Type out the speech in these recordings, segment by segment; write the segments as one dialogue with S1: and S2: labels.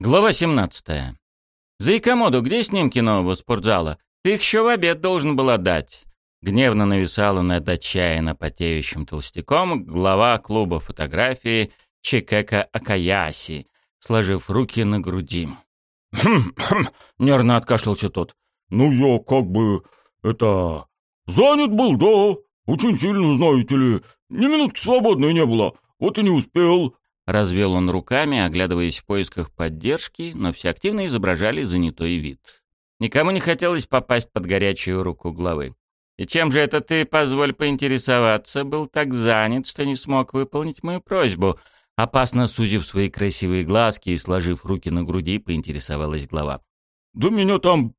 S1: Глава 17. «Зайкомоду, где снимки нового спортзала? Ты их еще в обед должен был отдать». Гневно нависала над отчаянно потеющим толстяком глава клуба фотографии Чикека Акаяси, сложив руки на груди.
S2: «Хм, хм», — нервно откашлялся тот. «Ну, я как бы, это... занят был, да, очень сильно, знаете ли. Ни минутки свободной не было, вот и не успел.
S1: Развел он руками, оглядываясь в поисках поддержки, но все активно изображали занятой вид. Никому не хотелось попасть под горячую руку главы. «И чем же это ты, позволь поинтересоваться, был так занят, что не смог выполнить мою просьбу?» Опасно сузив свои красивые глазки и сложив руки на груди, поинтересовалась глава.
S2: «Да меня там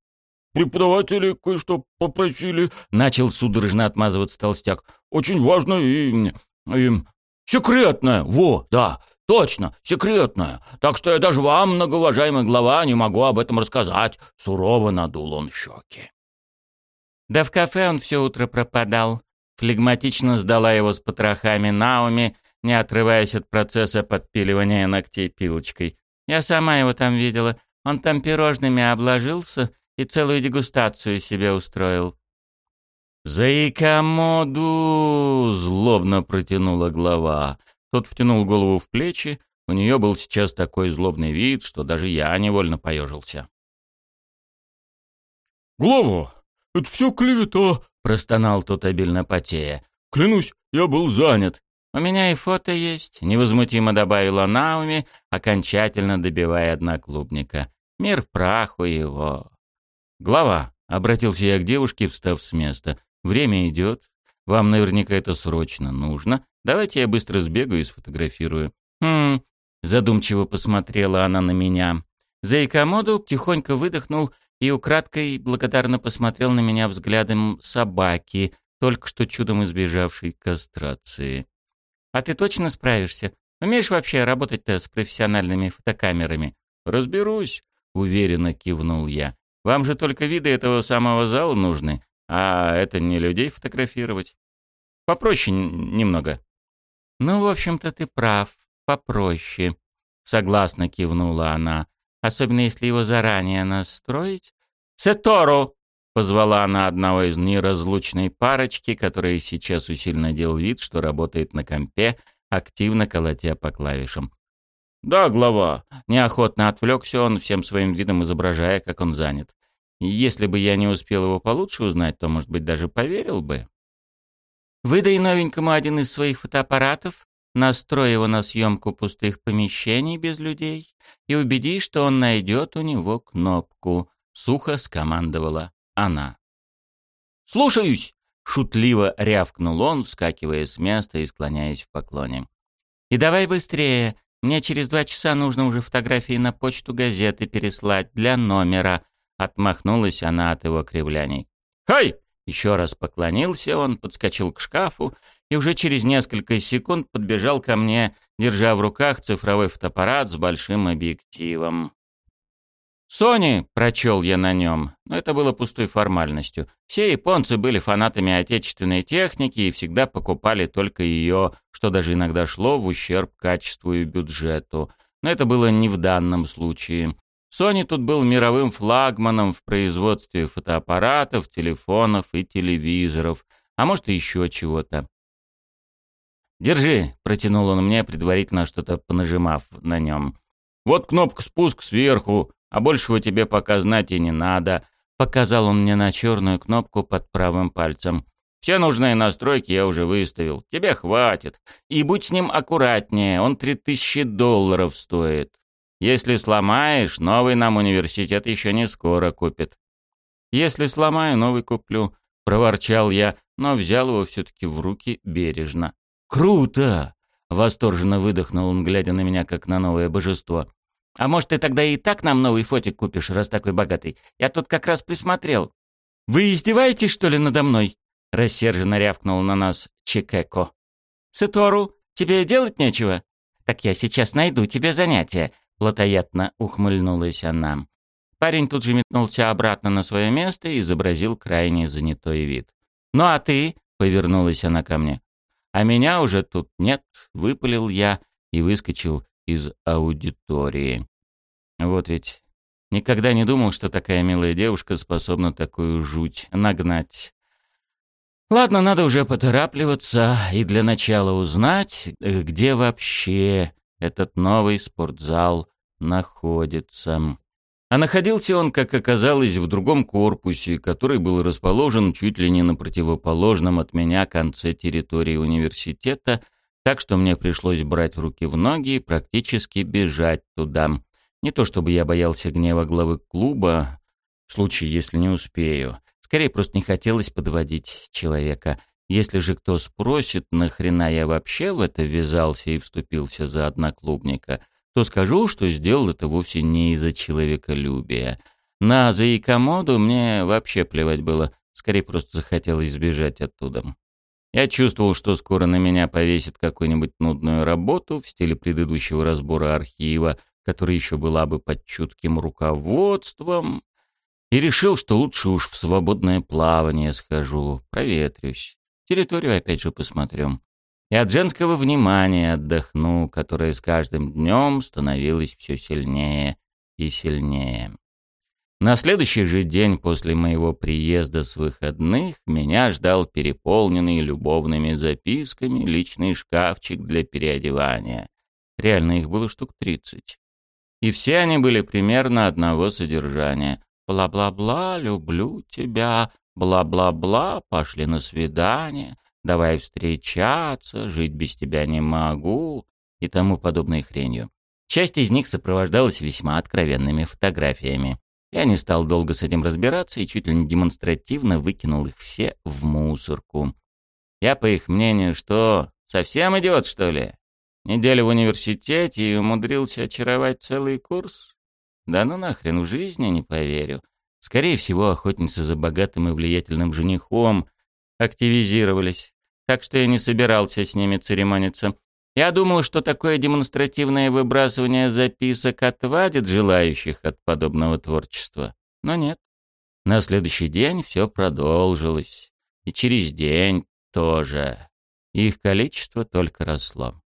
S2: преподаватели кое-что попросили», — начал судорожно отмазываться толстяк. «Очень важно и... и... секретно, во, да, «Точно, секретная. Так что я даже вам, многоуважаемый глава, не могу об этом рассказать». Сурово надул он щеки.
S1: Да в кафе он все утро пропадал. Флегматично сдала его с потрохами Науми, не отрываясь от процесса подпиливания ногтей пилочкой. Я сама его там видела. Он там пирожными обложился и целую дегустацию себе устроил. «Заикомоду!» — злобно протянула глава. Тот втянул голову в плечи, у нее был сейчас такой злобный вид, что даже я невольно поежился.
S2: «Глава, это все клевета!» — простонал тот обильно потея. «Клянусь, я был занят!»
S1: «У меня и фото есть», — невозмутимо добавила Науми, окончательно добивая одноклубника. «Мир праху его». «Глава», — обратился я к девушке, встав с места, — «время идет. Вам наверняка это срочно нужно. Давайте я быстро сбегаю и сфотографирую». «Хм...» — задумчиво посмотрела она на меня. Заикомоду тихонько выдохнул и украдкой благодарно посмотрел на меня взглядом собаки, только что чудом избежавшей кастрации. «А ты точно справишься? Умеешь вообще работать-то с профессиональными фотокамерами?» «Разберусь», — уверенно кивнул я. «Вам же только виды этого самого зала нужны, а это не людей фотографировать. Попроще немного». «Ну, в общем-то, ты прав. Попроще», — согласно кивнула она. «Особенно, если его заранее настроить». «Сетору!» — позвала она одного из неразлучной парочки, который сейчас усиленно делал вид, что работает на компе, активно колотя по клавишам. «Да, глава!» — неохотно отвлекся он, всем своим видом изображая, как он занят. «Если бы я не успел его получше узнать, то, может быть, даже поверил бы». Выдай новенькому один из своих фотоаппаратов, настрой его на съемку пустых помещений без людей и убедись, что он найдет у него кнопку», — сухо скомандовала она. «Слушаюсь!» — шутливо рявкнул он, вскакивая с места и склоняясь в поклоне. «И давай быстрее, мне через два часа нужно уже фотографии на почту газеты переслать для номера», — отмахнулась она от его кривляний. «Хай!» Еще раз поклонился он, подскочил к шкафу и уже через несколько секунд подбежал ко мне, держа в руках цифровой фотоаппарат с большим объективом. «Сони!» — прочел я на нем, но это было пустой формальностью. Все японцы были фанатами отечественной техники и всегда покупали только ее, что даже иногда шло в ущерб качеству и бюджету. Но это было не в данном случае. Sony тут был мировым флагманом в производстве фотоаппаратов, телефонов и телевизоров, а может и еще чего-то. «Держи», — протянул он мне, предварительно что-то понажимав на нем. «Вот кнопка спуск сверху, а большего тебе пока знать и не надо», — показал он мне на черную кнопку под правым пальцем. «Все нужные настройки я уже выставил. Тебе хватит. И будь с ним аккуратнее, он три тысячи долларов стоит». Если сломаешь, новый нам университет еще не скоро купит. Если сломаю, новый куплю, проворчал я, но взял его все-таки в руки бережно. Круто! Восторженно выдохнул он, глядя на меня, как на новое божество. «А может, ты тогда и так нам новый фотик купишь, раз такой богатый? Я тут как раз присмотрел». «Вы издеваетесь, что ли, надо мной?» Рассерженно рявкнул на нас Чикеко. «Сетору, тебе делать нечего?» «Так я сейчас найду тебе занятие. Плотоядно ухмыльнулась она. Парень тут же метнулся обратно на свое место и изобразил крайне занятой вид. «Ну а ты?» — повернулась она ко мне. «А меня уже тут нет», — выпалил я и выскочил из аудитории. Вот ведь никогда не думал, что такая милая девушка способна такую жуть нагнать. Ладно, надо уже поторапливаться и для начала узнать, где вообще этот новый спортзал находится. А находился он, как оказалось, в другом корпусе, который был расположен чуть ли не на противоположном от меня конце территории университета, так что мне пришлось брать руки в ноги и практически бежать туда. Не то чтобы я боялся гнева главы клуба, в случае, если не успею. Скорее, просто не хотелось подводить человека. Если же кто спросит, нахрена я вообще в это ввязался и вступился за одноклубника, то скажу, что сделал это вовсе не из-за человеколюбия. На за мне вообще плевать было. Скорее, просто захотелось сбежать оттуда. Я чувствовал, что скоро на меня повесит какую-нибудь нудную работу в стиле предыдущего разбора архива, которая еще была бы под чутким руководством, и решил, что лучше уж в свободное плавание схожу, проветрюсь, территорию опять же посмотрю. И от женского внимания отдохну, которое с каждым днем становилось все сильнее и сильнее. На следующий же день после моего приезда с выходных меня ждал переполненный любовными записками личный шкафчик для переодевания. Реально их было штук тридцать. И все они были примерно одного содержания. Бла-бла-бла, люблю тебя, бла-бла-бла, пошли на свидание, давай встречаться, жить без тебя не могу и тому подобной хренью. Часть из них сопровождалась весьма откровенными фотографиями. Я не стал долго с этим разбираться и чуть ли не демонстративно выкинул их все в мусорку. Я, по их мнению, что, совсем идиот, что ли? Неделю в университете и умудрился очаровать целый курс? Да ну нахрен, в жизни не поверю. Скорее всего, охотницы за богатым и влиятельным женихом активизировались, так что я не собирался с ними церемониться. Я думал, что такое демонстративное выбрасывание записок отвадит желающих от подобного творчества. Но нет. На следующий день все продолжилось. И через день тоже. Их количество только росло.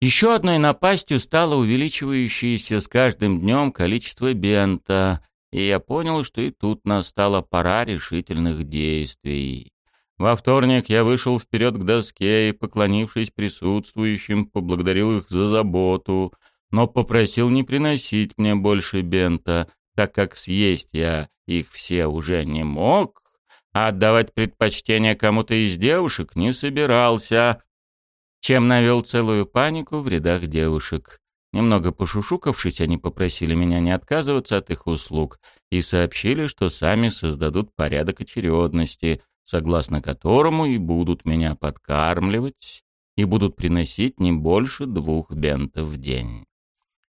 S1: Еще одной напастью стало увеличивающееся с каждым днем количество бента, и я понял, что и тут настала пора решительных действий. Во вторник я вышел вперед к доске и, поклонившись присутствующим, поблагодарил их за заботу, но попросил не приносить мне больше бента, так как съесть я их все уже не мог, а отдавать предпочтение кому-то из девушек не собирался, чем навел целую панику в рядах девушек. Немного пошушукавшись, они попросили меня не отказываться от их услуг и сообщили, что сами создадут порядок очередности, согласно которому и будут меня подкармливать и будут приносить не больше двух бентов в день.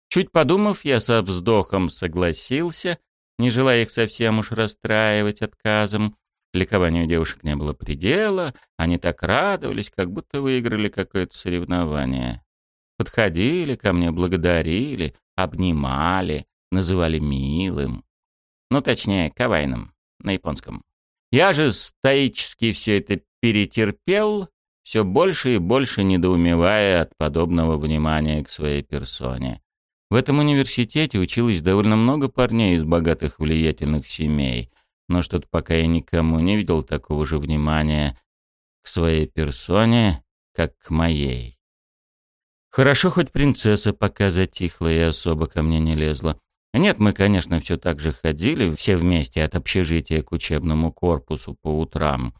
S1: Чуть подумав, я со вздохом согласился, не желая их совсем уж расстраивать отказом, Ликованию девушек не было предела, они так радовались, как будто выиграли какое-то соревнование. Подходили ко мне, благодарили, обнимали, называли милым. Ну, точнее, кавайным, на японском. Я же стоически все это перетерпел, все больше и больше недоумевая от подобного внимания к своей персоне. В этом университете училось довольно много парней из богатых влиятельных семей — но что-то пока я никому не видел такого же внимания к своей персоне, как к моей. Хорошо, хоть принцесса пока затихла и особо ко мне не лезла. Нет, мы, конечно, все так же ходили, все вместе от общежития к учебному корпусу по утрам.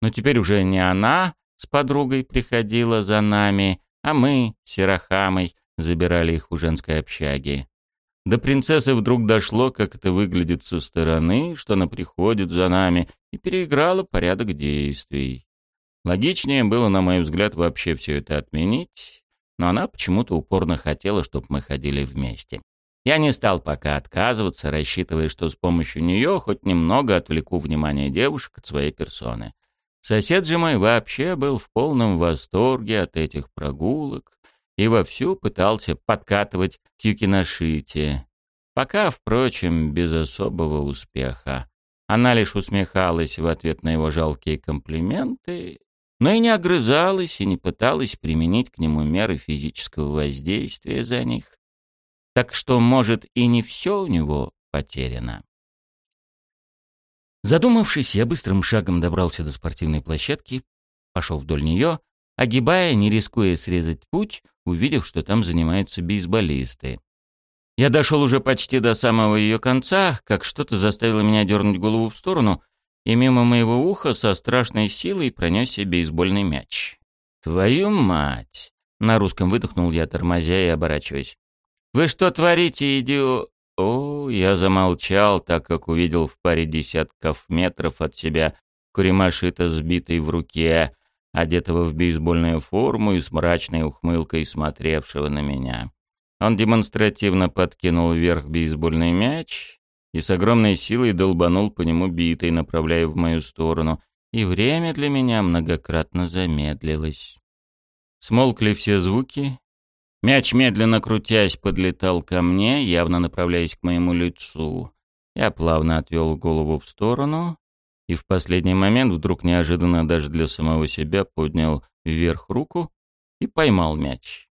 S1: Но теперь уже не она с подругой приходила за нами, а мы, с Серахамой, забирали их у женской общаги. До принцессы вдруг дошло, как это выглядит со стороны, что она приходит за нами, и переиграла порядок действий. Логичнее было, на мой взгляд, вообще все это отменить, но она почему-то упорно хотела, чтобы мы ходили вместе. Я не стал пока отказываться, рассчитывая, что с помощью нее хоть немного отвлеку внимание девушек от своей персоны. Сосед же мой вообще был в полном восторге от этих прогулок, и вовсю пытался подкатывать к Юкиношите. Пока, впрочем, без особого успеха. Она лишь усмехалась в ответ на его жалкие комплименты, но и не огрызалась и не пыталась применить к нему меры физического воздействия за них. Так что, может, и не все у него потеряно. Задумавшись, я быстрым шагом добрался до спортивной площадки, пошел вдоль нее, огибая, не рискуя срезать путь, увидев, что там занимаются бейсболисты. Я дошел уже почти до самого ее конца, как что-то заставило меня дернуть голову в сторону, и мимо моего уха со страшной силой пронесся бейсбольный мяч. «Твою мать!» — на русском выдохнул я, тормозя и оборачиваясь. «Вы что творите, идио...» О, я замолчал, так как увидел в паре десятков метров от себя Куримашита, сбитый в руке, одетого в бейсбольную форму и с мрачной ухмылкой смотревшего на меня. Он демонстративно подкинул вверх бейсбольный мяч и с огромной силой долбанул по нему битой, направляя в мою сторону, и время для меня многократно замедлилось. Смолкли все звуки. Мяч, медленно крутясь, подлетал ко мне, явно направляясь к моему лицу. Я плавно отвел голову в сторону и в последний момент вдруг неожиданно даже для самого себя поднял вверх руку и поймал мяч.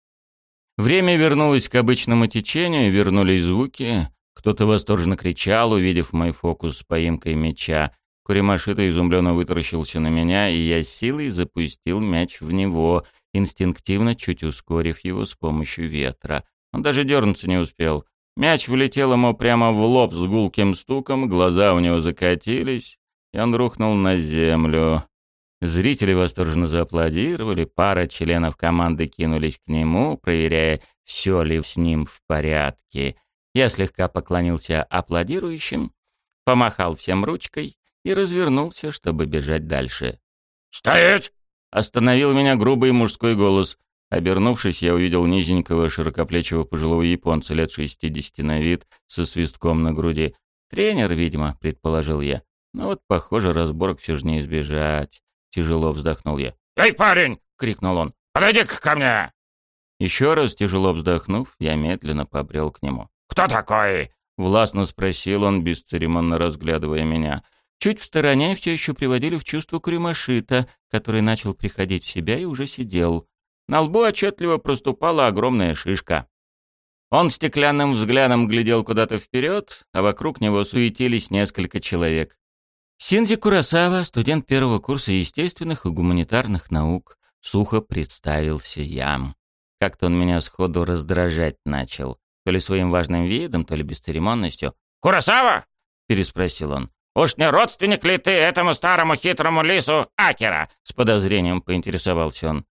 S1: Время вернулось к обычному течению, вернулись звуки. Кто-то восторженно кричал, увидев мой фокус с поимкой мяча. Куримашита изумленно вытаращился на меня, и я силой запустил мяч в него, инстинктивно чуть ускорив его с помощью ветра. Он даже дернуться не успел. Мяч влетел ему прямо в лоб с гулким стуком, глаза у него закатились, и он рухнул на землю. Зрители восторженно зааплодировали, пара членов команды кинулись к нему, проверяя, все ли с ним в порядке. Я слегка поклонился аплодирующим, помахал всем ручкой и развернулся, чтобы бежать дальше.
S2: «Стоять!»
S1: — остановил меня грубый мужской голос. Обернувшись, я увидел низенького, широкоплечего пожилого японца лет шестидесяти на вид, со свистком на груди. «Тренер, видимо», — предположил я. «Ну вот, похоже, разборок все же не избежать». Тяжело вздохнул я.
S2: «Эй, парень!» — крикнул он. «Подойди-ка ко мне!»
S1: Еще раз тяжело вздохнув, я медленно побрел к нему.
S2: «Кто такой?»
S1: — властно спросил он, бесцеремонно разглядывая меня. Чуть в стороне все еще приводили в чувство Куримашита, который начал приходить в себя и уже сидел. На лбу отчетливо проступала огромная шишка. Он стеклянным взглядом глядел куда-то вперед, а вокруг него суетились несколько человек. Синзи Курасава, студент первого курса естественных и гуманитарных наук, сухо представился я. Как-то он меня сходу раздражать начал, то ли своим важным видом, то ли бесцеремонностью.
S2: «Курасава?»
S1: — переспросил он.
S2: «Уж не родственник ли ты этому старому хитрому лису Акера?»
S1: — с подозрением поинтересовался он.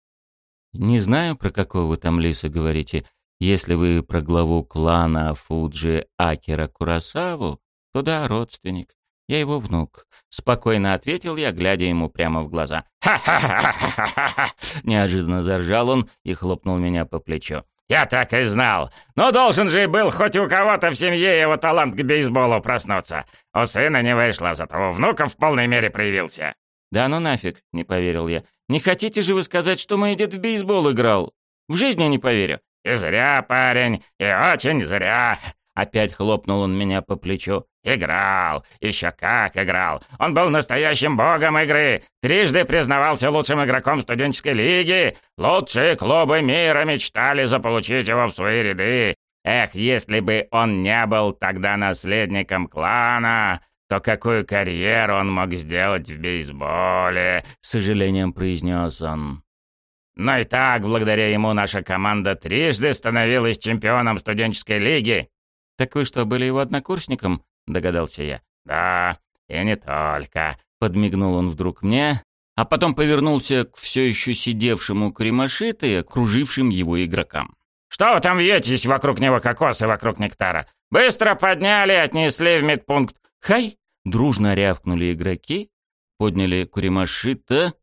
S1: «Не знаю, про какого вы там лиса говорите. Если вы про главу клана Фуджи Акера Курасаву, то да, родственник. Я его внук. Спокойно ответил я, глядя ему прямо в глаза. «Ха-ха-ха-ха-ха-ха!» Неожиданно заржал он и хлопнул меня по плечу.
S2: «Я так и знал. Но должен же и был хоть у кого-то в семье его талант к бейсболу проснуться. У сына не вышло, зато у внука в полной мере проявился».
S1: «Да ну нафиг», — не поверил я. «Не хотите же вы сказать, что мой дед в бейсбол играл? В жизни не поверю».
S2: «И зря, парень, и очень зря.
S1: Опять хлопнул он меня по плечу.
S2: «Играл! Еще как играл! Он был настоящим богом игры! Трижды признавался лучшим игроком студенческой лиги! Лучшие клубы мира мечтали заполучить его в свои ряды! Эх, если бы он не был тогда наследником клана, то какую карьеру он мог сделать в бейсболе!» — с сожалением произнес он. Но и так, благодаря ему, наша команда трижды становилась чемпионом студенческой лиги.
S1: «Так вы что, были его однокурсником?» — догадался я.
S2: «Да, и не только», —
S1: подмигнул он вдруг мне, а потом повернулся к все еще сидевшему Кремашита и окружившим его игрокам.
S2: «Что вы там вьетесь вокруг него кокосы, вокруг нектара? Быстро подняли отнесли в медпункт!»
S1: «Хай!» — дружно рявкнули игроки, подняли Куримашита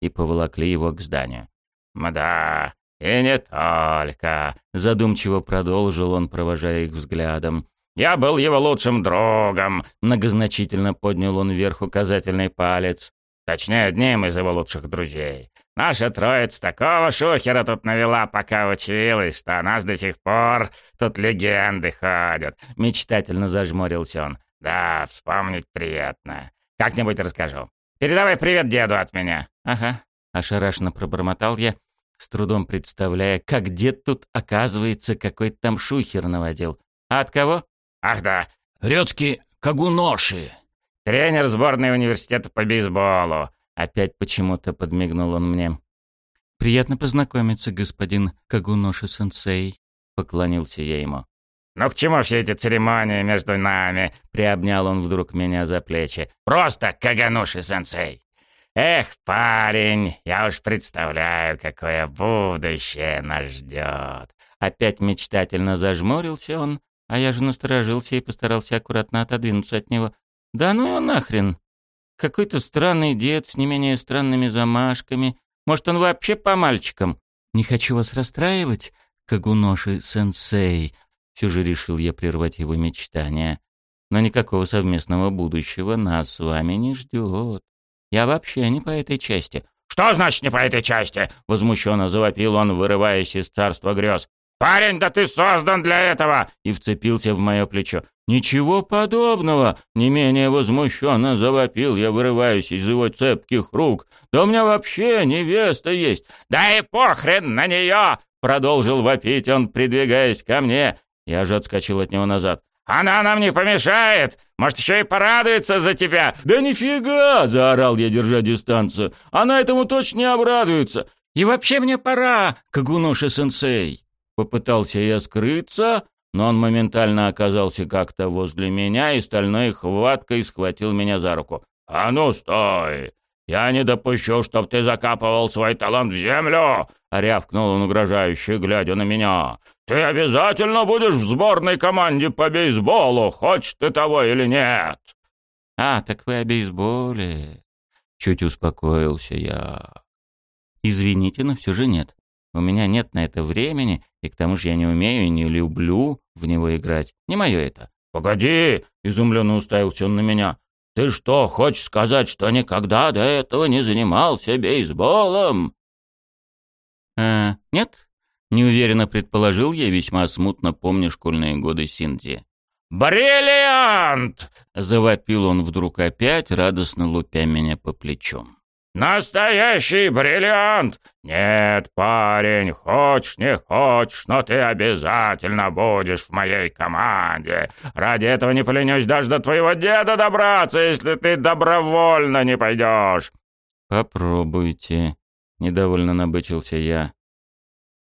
S1: и поволокли его к зданию.
S2: «Мда, «И не только», — задумчиво продолжил он, провожая их взглядом. «Я был его лучшим другом», — многозначительно поднял он вверх указательный палец. «Точнее, одним из его лучших друзей. Наша троица такого шухера тут навела, пока училась, что о нас до сих пор тут легенды ходят», — мечтательно зажмурился он. «Да, вспомнить приятно. Как-нибудь расскажу. Передавай привет деду от меня».
S1: «Ага», — ошарашенно пробормотал я, с трудом представляя, как дед тут, оказывается, какой-то там шухер наводил. А от кого?
S2: Ах да, Рёцкий Кагуноши.
S1: Тренер сборной университета по бейсболу. Опять почему-то подмигнул он мне. «Приятно познакомиться, господин Кагуноши-сенсей», — поклонился я ему.
S2: «Ну к чему все эти церемонии между нами?» — приобнял он вдруг меня за плечи. «Просто Кагануши-сенсей!» «Эх, парень, я уж представляю, какое будущее нас ждет!»
S1: Опять мечтательно зажмурился он, а я же насторожился и постарался аккуратно отодвинуться от него. «Да ну его нахрен! Какой-то странный дед с не менее странными замашками. Может, он вообще по мальчикам? Не хочу вас расстраивать, Кагуноши-сенсей!» Все же решил я прервать его мечтания. Но никакого совместного будущего нас с вами не ждет. Я вообще не по этой части.
S2: «Что значит не по этой части?» — возмущенно завопил он, вырываясь из царства грез. «Парень, да ты создан для этого!» и вцепился в мое плечо.
S1: «Ничего подобного!» — не менее возмущенно завопил я, вырываясь из его цепких рук. «Да у меня вообще невеста есть!»
S2: «Да и похрен на нее!» — продолжил вопить он, придвигаясь ко мне. Я же отскочил от него назад. «Она нам не помешает! Может, еще и порадуется за тебя!»
S1: «Да нифига!» — заорал я, держа дистанцию. «Она этому точно не обрадуется! И вообще мне пора, Кагуноши-сенсей!» Попытался я скрыться, но он моментально оказался как-то возле меня и стальной хваткой схватил меня за руку.
S2: «А ну, стой! Я не допущу, чтоб ты закапывал свой талант в землю!» — рявкнул он угрожающе, глядя на меня. «Ты обязательно будешь в сборной команде по бейсболу, хочешь ты того или нет!»
S1: «А, так вы о бейсболе!» Чуть успокоился я. «Извините, но все же нет. У меня нет на это времени, и к тому же я не умею и не люблю в него играть. Не мое это».
S2: «Погоди!» — изумленно уставился он на меня. «Ты что, хочешь сказать, что никогда до этого не занимался бейсболом?»
S1: «Э, нет?» Неуверенно предположил я, весьма смутно помню школьные годы Синди.
S2: «Бриллиант!»
S1: — завопил он вдруг опять, радостно лупя меня по плечу.
S2: «Настоящий бриллиант! Нет, парень, хочешь, не хочешь, но ты обязательно будешь в моей команде. Ради этого не поленюсь даже до твоего деда добраться, если ты добровольно не пойдешь».
S1: «Попробуйте», — недовольно набычился я.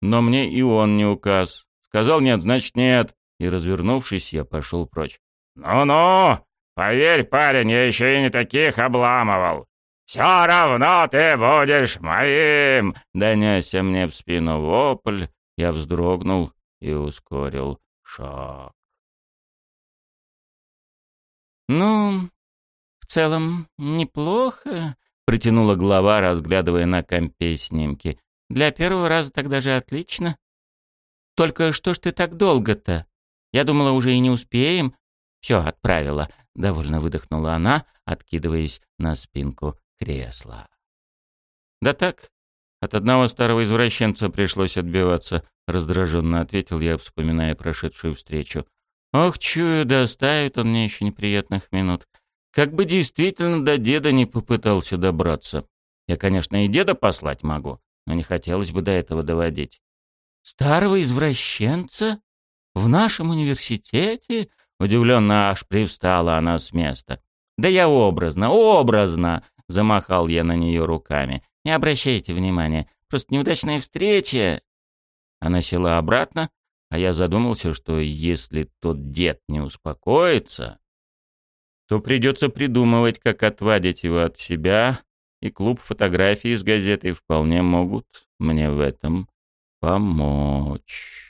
S1: Но мне и он не указ. Сказал нет, значит нет. И, развернувшись, я пошел прочь.
S2: «Ну-ну! Поверь, парень, я еще и не таких обламывал. Все равно ты будешь моим!»
S1: Донесся мне в спину вопль. Я вздрогнул и ускорил шаг. «Ну, в целом, неплохо», — протянула глава, разглядывая на компе снимки. Для первого раза тогда же отлично. Только что ж ты так долго-то? Я думала, уже и не успеем. Все, отправила. Довольно выдохнула она, откидываясь на спинку кресла. Да так, от одного старого извращенца пришлось отбиваться, раздраженно ответил я, вспоминая прошедшую встречу. Ох, чую, доставит он мне еще неприятных минут. Как бы действительно до деда не попытался добраться. Я, конечно, и деда послать могу, но не хотелось бы до этого доводить. «Старого извращенца? В нашем университете?» Удивленно аж привстала она с места. «Да я образно, образно!» — замахал я на нее руками. «Не обращайте внимания, просто неудачная встреча!» Она села обратно, а я задумался, что если тот дед не успокоится, то придется придумывать, как отвадить его от себя, и клуб фотографий с газетой вполне могут мне в этом помочь.